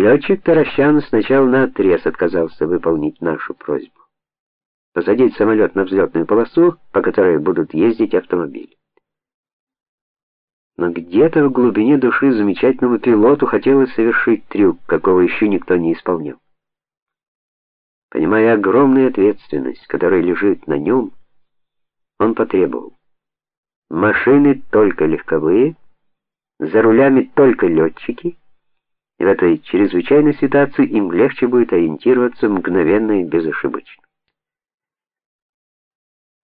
Летчик Таращан сначала наотрез отказался выполнить нашу просьбу. Посадить самолет на взлетную полосу, по которой будут ездить автомобили. Но где-то в глубине души замечательному пилоту хотелось совершить трюк, какого еще никто не исполнял. Понимая огромную ответственность, которая лежит на нем, он потребовал: машины только легковые, за рулями только летчики, и в этой чрезвычайной ситуации им легче будет ориентироваться мгновенно и безошибочно.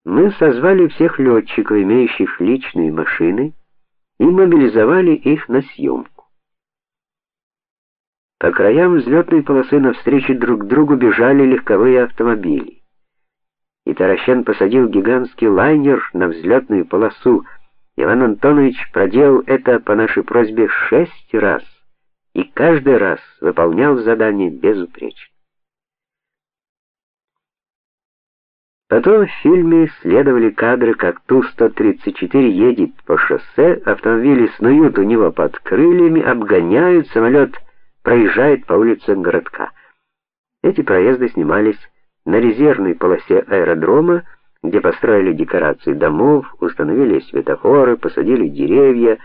Мы созвали всех летчиков, имеющих личные машины, и мобилизовали их на съемку. По краям взлетной полосы навстречу друг другу бежали легковые автомобили. И Таращан посадил гигантский лайнер на взлетную полосу. Иван Антонович проделал это по нашей просьбе шесть раз и каждый раз выполнял задание безупречно. Потом в фильме следовали кадры, как Ту-134 едет по шоссе, автомобили снуют у него под крыльями, обгоняют, самолет проезжает по улицам городка. Эти проезды снимались на резервной полосе аэродрома, где построили декорации домов, установили светофоры, посадили деревья,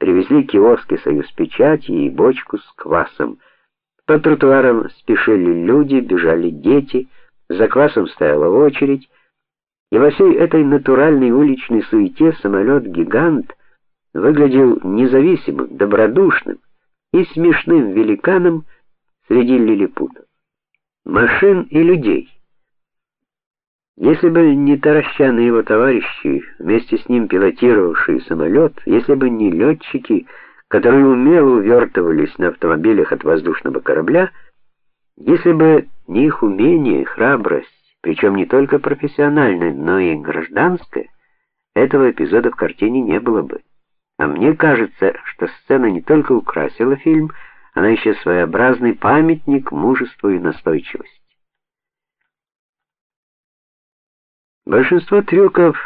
привезли киоски Союз печати и бочку с квасом. По тротуарам спешили люди, бежали дети. За квасом стояла очередь, и во всей этой натуральной уличной суете самолет-гигант выглядел независимым, добродушным и смешным великаном среди лилипутов, машин и людей. Если бы не Таращан и его товарищи, вместе с ним пилотировавшие самолет, если бы не летчики, которые умело увертывались на автомобилях от воздушного корабля, если бы не их умение, храбрость, причем не только профессиональная, но и гражданская, этого эпизода в картине не было бы. А мне кажется, что сцена не только украсила фильм, она еще своеобразный памятник мужеству и настойчивости. Большинство трюков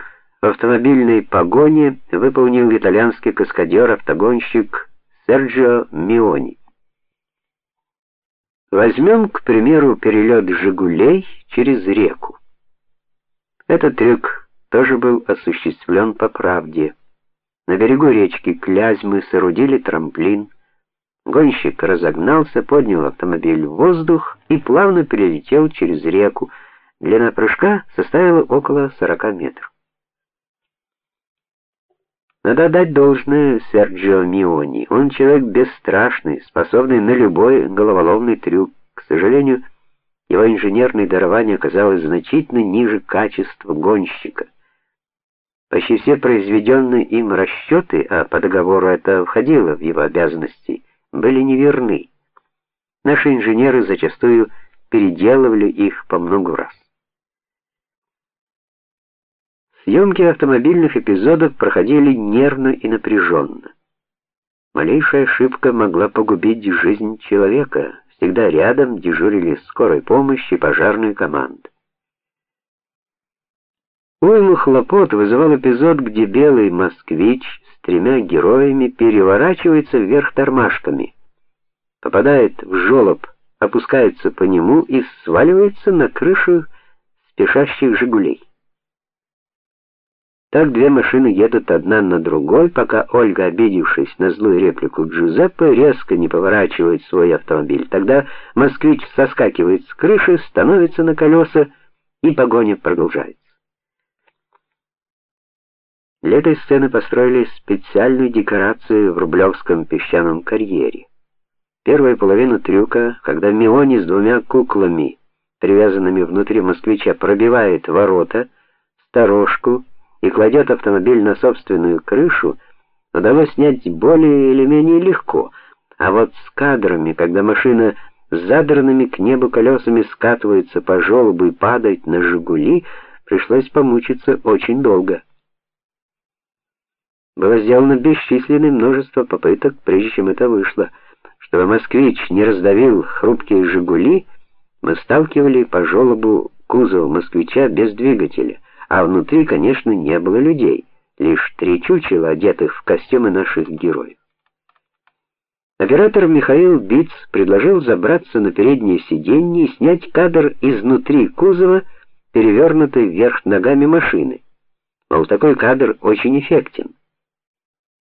в автомобильной погоне выполнил итальянский каскадер-автогонщик Серджио Миони. Возьмем, к примеру, перелет Жигулей через реку. Этот трюк тоже был осуществлен по правде. На берегу речки Клязьмы соорудили трамплин. Гонщик разогнался, поднял автомобиль в воздух и плавно перелетел через реку. Длина прыжка составила около 40 метров. Надо дать должное Серджио Миони. Он человек бесстрашный, способный на любой головоломный трюк. К сожалению, его инженерное дарование оказалось значительно ниже качества гонщика. Почти все произведенные им расчеты, а по договору это входило в его обязанности, были неверны. Наши инженеры зачастую переделывали их по много раз. Съемки автомобильных эпизодов проходили нервно и напряженно. Малейшая ошибка могла погубить жизнь человека. Всегда рядом дежурили скорой помощи и пожарные команды. Уйму хлопот вызывал эпизод, где белый москвич с тремя героями переворачивается вверх тормашками, попадает в жёлоб, опускается по нему и сваливается на крышу спешащих Жигулей. Так две машины едут одна на другой, пока Ольга, обидевшись на злую реплику Джузеппе, резко не поворачивает свой автомобиль. Тогда москвич соскакивает с крыши, становится на колеса, и погоня продолжается. Для этой сцены построили специальную декорацию в Рублевском песчаном карьере. Первую половину трюка, когда Миони с двумя куклами, привязанными внутри москвича, пробивает ворота, сторожку и кладет автомобиль на собственную крышу, удалось снять более или менее легко. А вот с кадрами, когда машина с задранными к небу колесами скатывается по желобу и падает на Жигули, пришлось помучиться очень долго. Было сделано бесчисленное множество попыток, прежде чем это вышло. Чтобы москвич не раздавил хрупкие Жигули, мы сталкивали по желобу кузов москвича без двигателя а внутри, конечно, не было людей, лишь три чучела, одетых в костюмы наших героев. Оператор Михаил Биц предложил забраться на переднее сиденье и снять кадр изнутри кузова, перевернутой вверх ногами машины. Мол, такой кадр очень эффектен.